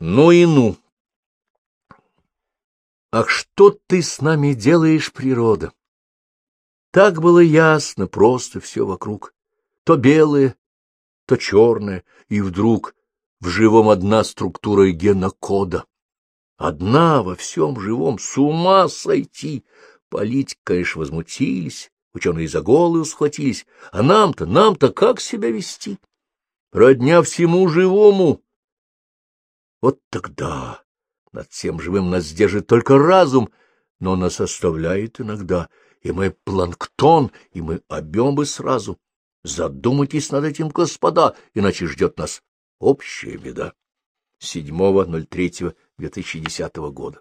Ну и ну! Ах, что ты с нами делаешь, природа? Так было ясно, просто все вокруг. То белое, то черное, и вдруг в живом одна структура генокода. Одна во всем живом, с ума сойти! Политики, конечно, возмутились, ученые за голову схватились. А нам-то, нам-то как себя вести? Родня всему живому. Вот тогда над всем живым нас держит только разум, но нас оставляет иногда, и мы планктон, и мы объем бы сразу. Задумайтесь над этим, господа, иначе ждет нас общая беда. 7.03.2010 года.